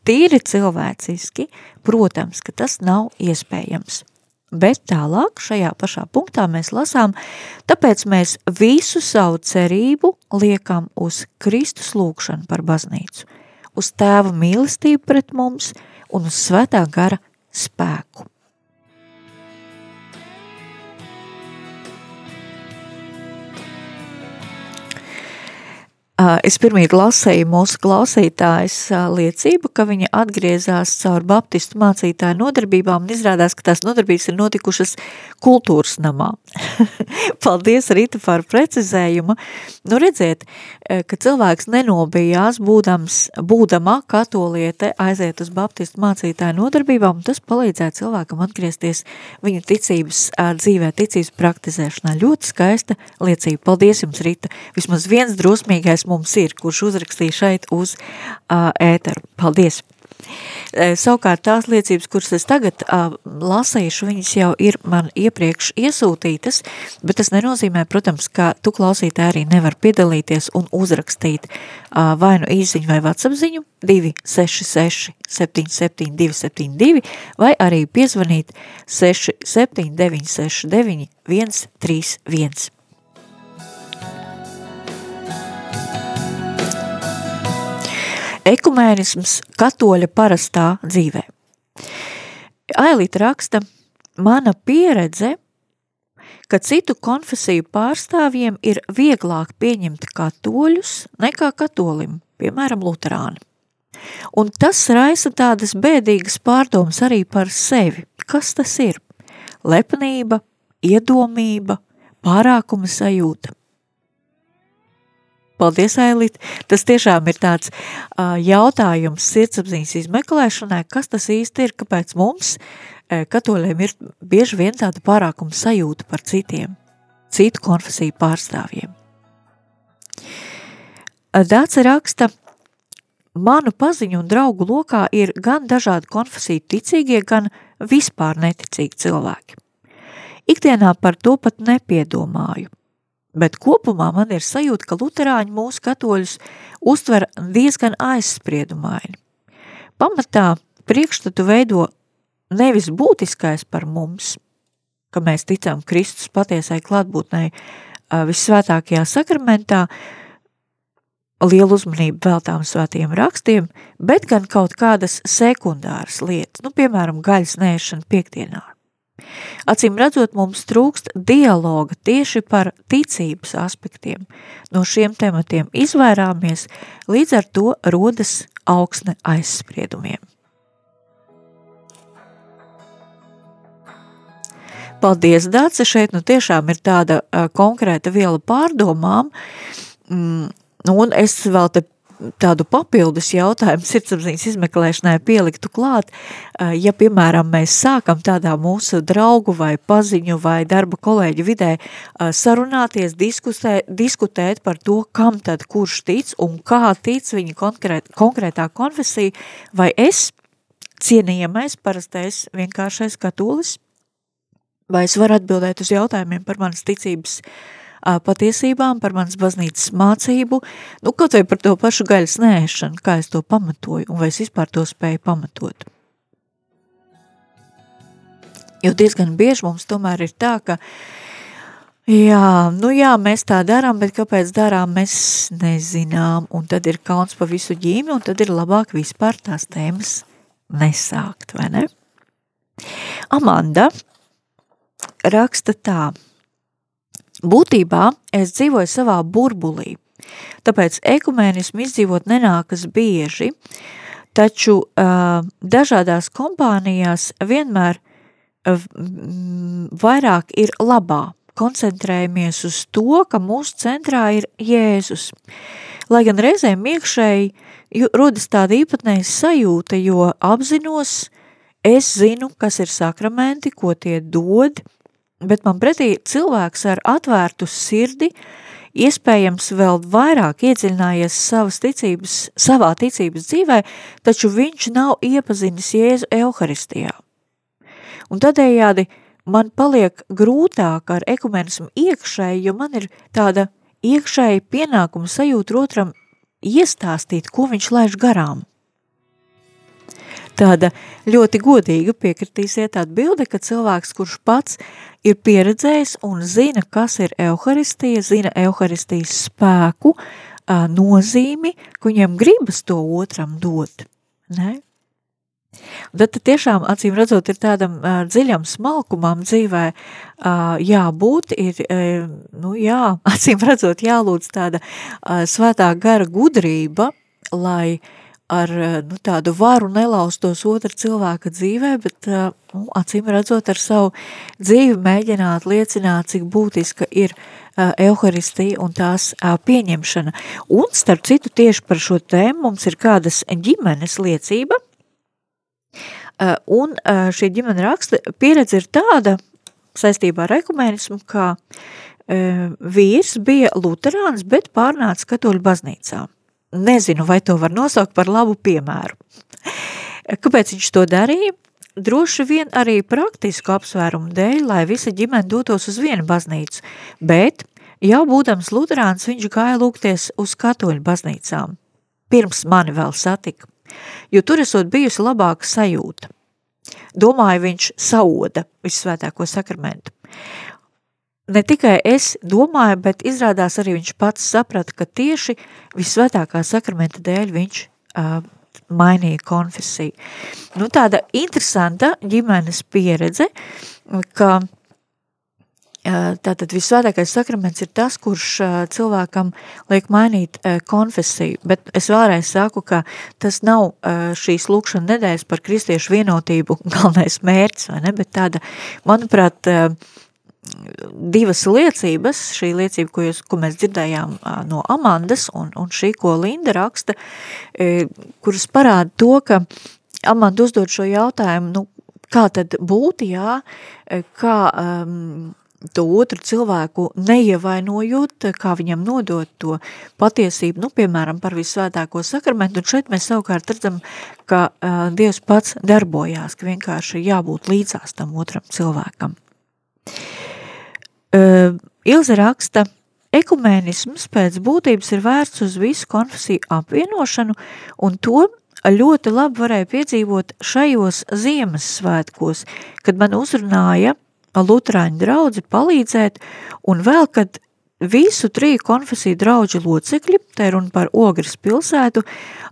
Tīri cilvēciski, protams, ka tas nav iespējams. Bet tālāk šajā pašā punktā mēs lasām, tāpēc mēs visu savu cerību liekam uz Kristus lūkšanu par baznīcu, uz tēva mīlestību pret mums un uz svētā gara spēku. Es pirmīt lasēju mūsu klausītājas liecību, ka viņa atgriezās caur baptistu mācītāju nodarbībām un izrādās, ka tās nodarbības ir notikušas kultūras namā. Paldies, Rita, par precizējumu. Nu, redziet, ka cilvēks nenobijās, būdams, būdamā katoliete aiziet uz baptistu mācītāju nodarbībām, tas palīdzēja cilvēkam atgriezties viņa ticības dzīvē, ticības praktizēšanā. Ļoti skaista liecība. Paldies jums, Rita. Vismaz viens drosmīgais mums ir, kurš uzrakstīja šeit uz uh, ēteru. Paldies! E, savukārt tās liecības, kuras es tagad uh, lasīšu, viņas jau ir man iepriekš iesūtītas, bet tas nenozīmē, protams, ka tu klausītāji arī nevar piedalīties un uzrakstīt uh, vai nu īziņu vai vatsapziņu 266 77 272 vai arī piezvanīt 679 69 131. Ekumēnisms katoļa parastā dzīvē. Ailīta raksta, mana pieredze, ka citu konfesiju pārstāvjiem ir vieglāk pieņemt katoļus nekā katolim, piemēram, luterāni. Un tas raisa tādas bēdīgas pārdomas arī par sevi. Kas tas ir? Lepnība, iedomība, pārākuma sajūta. Paldies, Ailit! Tas tiešām ir tāds uh, jautājums sirdsapziņas izmeklēšanai, kas tas īsti ir, kāpēc mums, uh, katoļiem, ir bieži vien tāda pārākuma sajūta par citiem, citu konfesiju pārstāvjiem. Dāca raksta, manu paziņu un draugu lokā ir gan dažādi konfesiju ticīgie, gan vispār neticīgi cilvēki. Ikdienā par to pat nepiedomāju bet kopumā man ir sajūta, ka luterāņi mūsu katoļus uztver diezgan aizspriedumaini. Pamatā priekšstatu veido nevis būtiskais par mums, ka mēs ticam Kristus patiesai klātbūtnei vissvētākajā sakramentā, lielu uzmanību veltām svētiem rakstiem, bet gan kaut kādas sekundāras lietas, nu, piemēram, gaļas nēšana piekdienā. Acīm redzot, mums trūkst dialoga tieši par ticības aspektiem. No šiem tematiem izvairāmies, līdz ar to rodas augsne aizspriedumiem. Paldies, Dāce, šeit nu tiešām ir tāda konkrēta viela pārdomām, mm, un es vēl te tādu papildus jautājumu sirdsapziņas izmeklēšanai pieliktu klāt, ja, piemēram, mēs sākam tādā mūsu draugu vai paziņu vai darba kolēģu vidē sarunāties, diskusē, diskutēt par to, kam tad kurš tic un kā tic viņa konkrēt, konkrētā konfesija, vai es, cienījamais, parastais, vienkāršais katolis, vai es varu atbildēt uz jautājumiem par manas ticības patiesībām, par manas baznīcas mācību, nu, kaut vai par to pašu gaļas nēšanu, kā es to pamatoju, un vai es vispār to spēju pamatot. Jo diezgan bieži mums tomēr ir tā, ka Jā, nu jā, mēs tā darām, bet kāpēc darām, mēs nezinām, un tad ir kauns pa visu ģīmi, un tad ir labāk vispār tās tēmas nesākt, vai ne? Amanda raksta tā. Būtībā es dzīvoju savā burbulī, tāpēc ekumēnismu izdzīvot nenākas bieži, taču uh, dažādās kompānijās vienmēr uh, vairāk ir labā koncentrējamies uz to, ka mūsu centrā ir Jēzus. Lai gan reizēm iekšēji rodas tāda īpatnēja sajūta, jo apzinos, es zinu, kas ir sakramenti, ko tie dod, bet man pretī cilvēks ar atvērtu sirdi, iespējams vēl vairāk iedziļinājies savas ticības, savā ticības dzīvē, taču viņš nav iepazinis Jēzu Euharistijā. Un tādējādi man paliek grūtāk ar ekumenismu iekšēji, jo man ir tāda iekšēji pienākuma sajūta otram iestāstīt, ko viņš laiž garām. Tāda ļoti godīga piekritīsiet atbilde, ka cilvēks, kurš pats ir pieredzējis un zina, kas ir euharistija, zina euharistijas spēku, nozīmi, ka viņam gribas to otram dot. Ne? Tad tiešām, acīm redzot, ir tādam uh, dziļam smalkumam dzīvē uh, jābūt, ir, uh, nu jā, acīm redzot, jālūdz tāda uh, svētā gara gudrība, lai ar nu, tādu varu nelaustos otra cilvēka dzīvē, bet nu, acīm redzot ar savu dzīvi mēģināt liecināt, cik būtiska ir Euharistija un tās pieņemšana. Un starp citu tieši par šo tēmu mums ir kādas ģimenes liecība, Eh, un eh, šī ģimene raksta pieredze ir tāda saistībā ar ekumēnismu, ka eh, vīrs bija luterāns, bet pārnāca katoļu baznīcā. Nezinu, vai to var nosaukt par labu piemēru. Kāpēc viņš to darīja? Droši vien arī praktisku apsvērumu dēļ, lai visa ģimene dotos uz vienu baznīcu, bet jau būdams luterāns viņš gāja lūgties uz katoļu baznīcām. Pirms mani vēl satika jo tur esot bijusi labāka sajūta. Domāju, viņš sauda vissvētāko sakramentu. Ne tikai es domāju, bet izrādās arī viņš pats saprata, ka tieši vissvētākā sakramenta dēļ viņš uh, mainīja konfesiju. Nu, tāda interesanta ģimenes pieredze, ka Tātad visvētākais sakraments ir tas, kurš cilvēkam liek mainīt konfesiju, bet es vēlreiz saku, ka tas nav šīs lūkšana nedēļas par kristiešu vienotību galvenais mērķis, vai ne, bet tāda, manuprāt, divas liecības, šī liecība, ko, jūs, ko mēs dzirdējām no Amandas un, un šī, ko Linda raksta, kuras parāda to, ka Amanda uzdod šo jautājumu, nu, kā tad būt, jā, kā um, to otru cilvēku neievainojot, kā viņam nodot to patiesību, nu, piemēram, par visvētāko sakramentu, un šeit mēs savukārt redzam, ka uh, Dievs pats darbojās, ka vienkārši jābūt līdzās tam otram cilvēkam. Uh, Ilze raksta, ekumēnisms pēc būtības ir vērts uz visu konfesiju apvienošanu, un to ļoti labi varēja piedzīvot šajos Ziemassvētkos, kad man uzrunāja – lutrāņu draudzi palīdzēt, un vēl, kad visu triju konfesiju draudžu locekļi, te runa par Ogres pilsētu,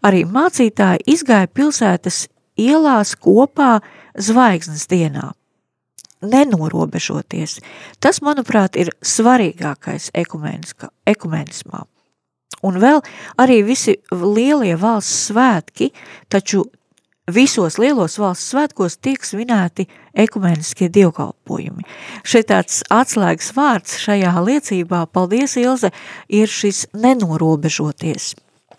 arī mācītāji izgāja pilsētas ielās kopā zvaigznes dienā. Nenorobežoties. Tas, manuprāt, ir svarīgākais ekumenismā. Un vēl arī visi lielie valsts svētki, taču visos lielos valsts svētkos tiek svinēti ekumeniskie dievkalpojumi. Šeit tāds atslēgas vārds šajā liecībā, paldies Ilze, ir šis nenorobežoties.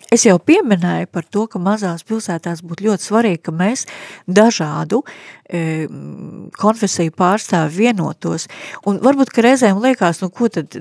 Es jau pieminēju par to, ka mazās pilsētās būtu ļoti svarīgi, ka mēs dažādu konfesiju pārstāvi vienotos. Un varbūt, ka reizēm liekas, nu ko tad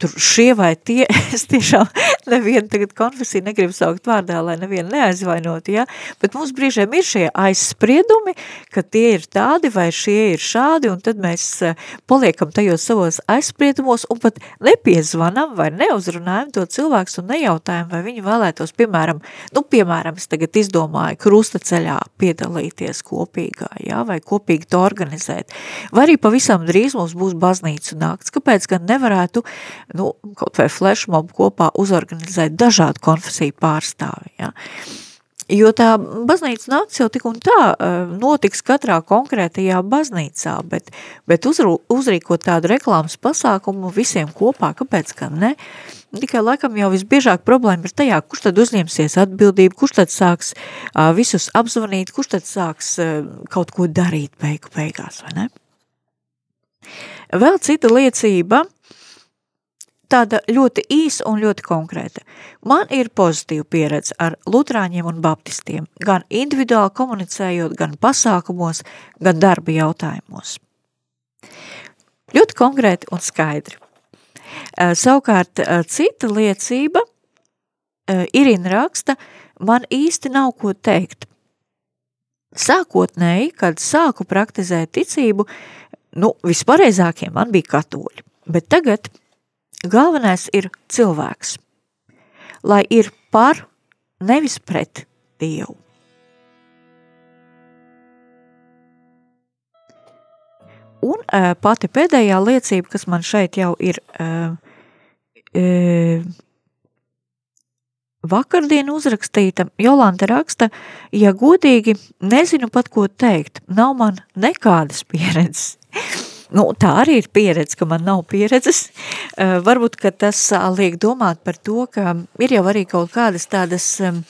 tur šie vai tie, es tiešām nevienu tagad konfesiju negribu saukt vārdā, lai nevienu neaizvainot, ja? bet mums brīžiem ir šie aizspriedumi, ka tie ir tādi vai šie ir šādi, un tad mēs eh, paliekam tajos savos aizspriedumos un pat nepiezvanam vai neuzrunājam to cilvēks un nejautājam, vai viņi vēlētos, piemēram, nu, piemēram, es tagad izdomāju krusta ceļā piedalīties kopīgā, ja? Vai kopīgi to organizēt. Vai arī pavisam drīz mums būs baznīcu nakts, kāpēc gan nevarētu, nu, kaut vai flashmob kopā uzorganizēt dažādu konfesiju pārstāvi, ja? Jo tā baznīca nakts jau tik un tā eh, notiks katrā konkrētajā baznīcā, bet, bet uzru, uzrīkot tādu reklāmas pasākumu visiem kopā, kāpēc gan ne? Tikai laikam jau visbiežāk problēma ir tajā, kurš tad uzņemsies atbildību, kurš tad sāks uh, visus apzvanīt, kurš tad sāks uh, kaut ko darīt beigu beigās, vai ne? Vēl cita liecība – tāda ļoti īsa un ļoti konkrēta. Man ir pozitīva pieredze ar lutrāņiem un baptistiem, gan individuāli komunicējot, gan pasākumos, gan darba jautājumos. Ļoti konkrēti un skaidri. Savukārt cita liecība, Irina raksta, man īsti nav ko teikt. Sākotnēji, kad sāku praktizēt ticību, nu, vispareizākie man bija katoļi, bet tagad – Galvenais ir cilvēks, lai ir par, nevis pret Dievu. Un uh, pati pēdējā liecība, kas man šeit jau ir uh, uh, vakardien uzrakstīta, Jolanta raksta, ja godīgi, nezinu pat ko teikt, nav man nekādas pieredzes. Nu, tā arī ir pieredze, ka man nav pieredzes. Uh, varbūt, ka tas uh, liek domāt par to, ka ir jau arī kaut kādas tādas um,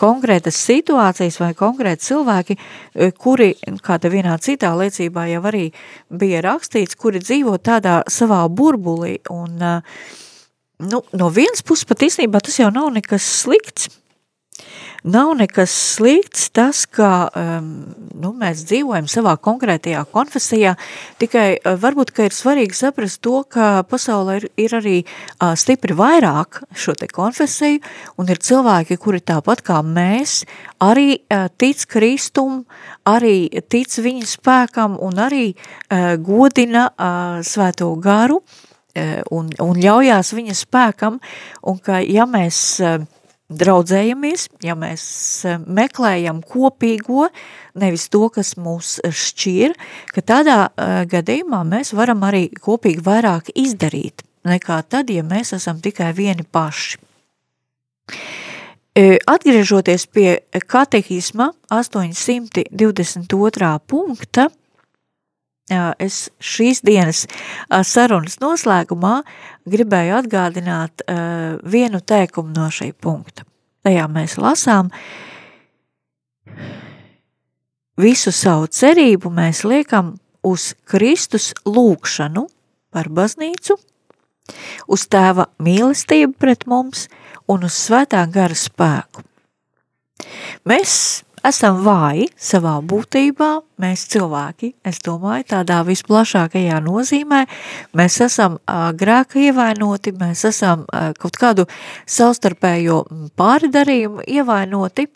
konkrētas situācijas vai konkrēti cilvēki, uh, kuri, kāda vienā citā liecībā jau arī bija rakstīts, kuri dzīvo tādā savā burbulī un, nu, no vienas puses pat īstenībā tas jau nav nekas slikts, Nav nekas slikts tas, ka um, nu, mēs dzīvojam savā konkrētajā konfesijā, tikai uh, varbūt, ka ir svarīgi saprast to, ka pasaulē ir, ir arī uh, stipri vairāk šo te konfesiju, un ir cilvēki, kuri tāpat kā mēs, arī uh, tic Kristum, arī tic viņa spēkam un arī uh, godina uh, svēto garu, uh, un, un ļaujās viņa spēkam, un ka ja mēs uh, draudzējamies, ja mēs e, meklējam kopīgo, nevis to, kas mūs šķir, ka tādā uh, gadījumā mēs varam arī kopīgi vairāk izdarīt, nekā tad, ja mēs esam tikai vieni paši. E, atgriežoties pie katehisma 822. punkta, es šīs dienas sarunas noslēgumā gribēju atgādināt vienu teikumu no šī punkta. Tajā mēs lasām, visu savu cerību mēs liekam uz Kristus lūkšanu par baznīcu, uz tēva mīlestību pret mums un uz svētā gara spēku. Mēs esam vāji savā būtībā, mēs cilvēki, es domāju, tādā visplašākajā nozīmē, mēs esam uh, grēka ievainoti, mēs esam uh, kaut kādu savstarpējo pārdarījumu ievainoti,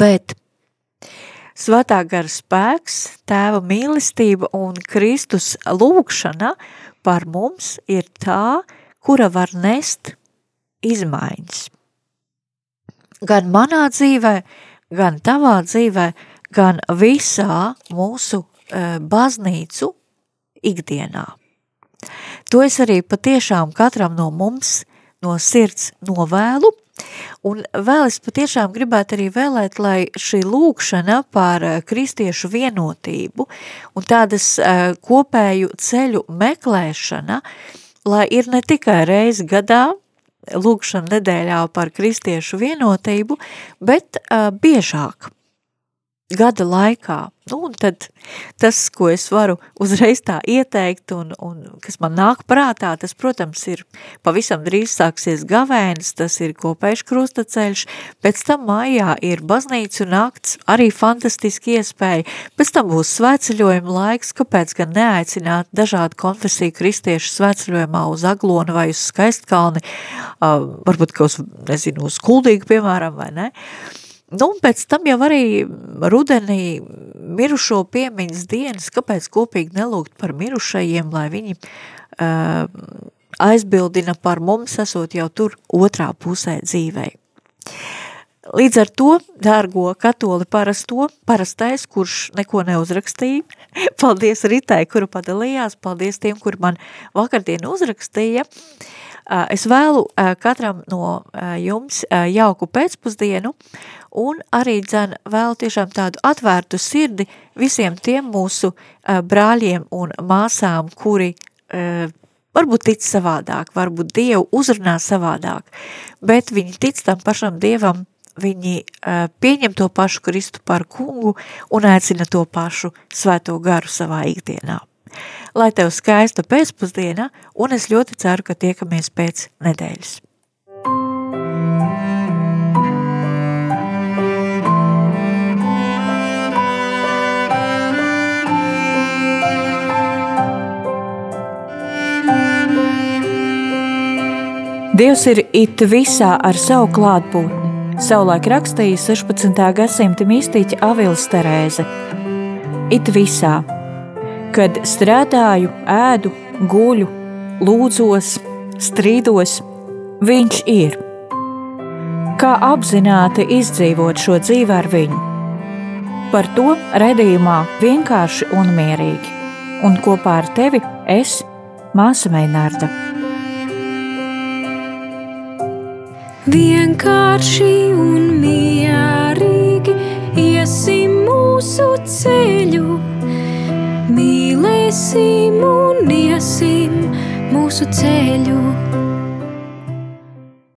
bet svētā gara spēks, tēva mīlestība un Kristus lūkšana par mums ir tā, kura var nest izmaiņas. Gan manā dzīvē, gan tavā dzīvē, gan visā mūsu e, baznīcu ikdienā. To es arī patiešām katram no mums no sirds novēlu, un vēl es patiešām gribētu arī vēlēt, lai šī lūkšana par e, kristiešu vienotību un tādas e, kopēju ceļu meklēšana, lai ir ne tikai reizi gadā, lūkšana nedēļā par kristiešu vienotību, bet uh, biežāk. Gada laikā. Nu, un tad tas, ko es varu uzreiz tā ieteikt un, un kas man nāk prātā, tas, protams, ir pavisam drīz sāksies gavēnis, tas ir kopējš krustaceļš, pēc tam mājā ir baznīcu nakts, arī fantastiski iespēja, pēc tam būs svētceļojuma laiks, kāpēc gan neaicināt dažādu konfesiju kristiešu svētceļojumā uz Aglonu vai uz Skaistkalni, uh, varbūt, ka uz, nezinu, uz Kuldīgu, piemēram, vai ne, uh, Nu, un pēc tam jau arī rudenī mirušo piemiņas dienas, kāpēc kopīgi nelūgt par mirušajiem, lai viņi uh, aizbildina par mums, esot jau tur otrā pusē dzīvei. Līdz ar to, dārgo katoli parasto, parastais, kurš neko neuzrakstīja, paldies Ritai, kuru padalījās, paldies tiem, kur man vakardien uzrakstīja, es vēlu katram no jums jauku pēcpusdienu un arī dzen vēl tiešām tādu atvērtu sirdi visiem tiem mūsu uh, brāļiem un māsām, kuri uh, varbūt tic savādāk, varbūt Dievu uzrunā savādāk, bet viņi tic tam pašam Dievam, viņi uh, pieņem to pašu Kristu par kungu un aicina to pašu svēto garu savā ikdienā. Lai tev skaista pēcpusdiena, un es ļoti ceru, ka tiekamies pēc nedēļas. Dievs ir it visā ar savu klātbūtni. Savulaik rakstīja 16. gadsimta mistiķa Avils Terēze. It visā, kad strādāju, ēdu, guļu, lūdzos, strīdos, viņš ir. Kā apzināti izdzīvot šo dzīvi ar viņu? Par to redzējumā vienkārši un mierīgi. Un kopā ar tevi es, Māsa Meinārda. Vienkārši un mierīgi iesim mūsu ceļu, mīlēsim un iesim mūsu ceļu.